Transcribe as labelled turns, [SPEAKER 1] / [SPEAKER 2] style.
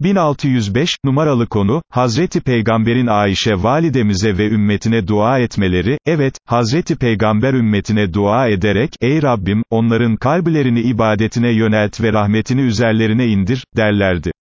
[SPEAKER 1] 1605, numaralı konu, Hazreti Peygamberin Ayşe validemize ve ümmetine dua etmeleri, evet, Hazreti Peygamber ümmetine dua ederek, ey Rabbim, onların kalplerini ibadetine yönelt ve rahmetini üzerlerine indir, derlerdi.